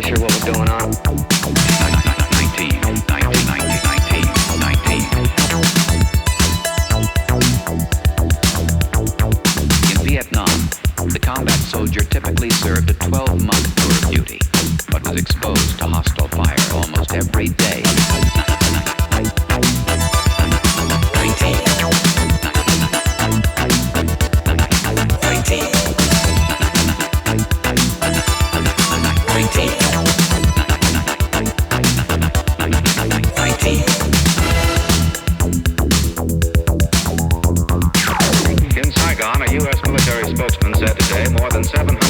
Really sure what was going on. 19. 19. 19. 19. In Vietnam, the combat soldier typically served a 12-month tour of duty, but was exposed to hostile fire almost every day. 700